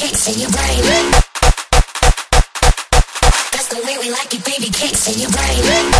kicks in your brain. That's the way we like it, baby, kicks in your brain.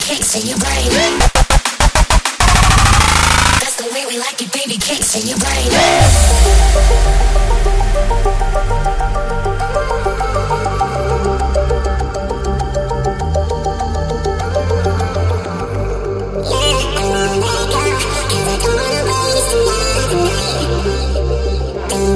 Kicks in your brain. That's the way we like it, baby, kicks in your brain.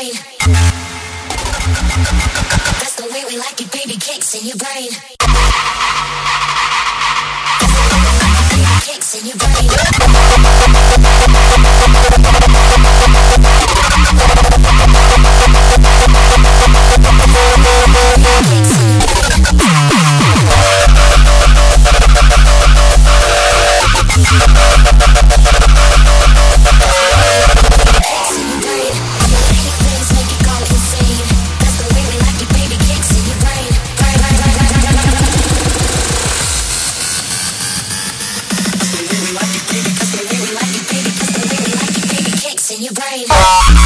That's the way we like it, baby. Kicks in your brain. brain. Kicks in your brain. Your brain.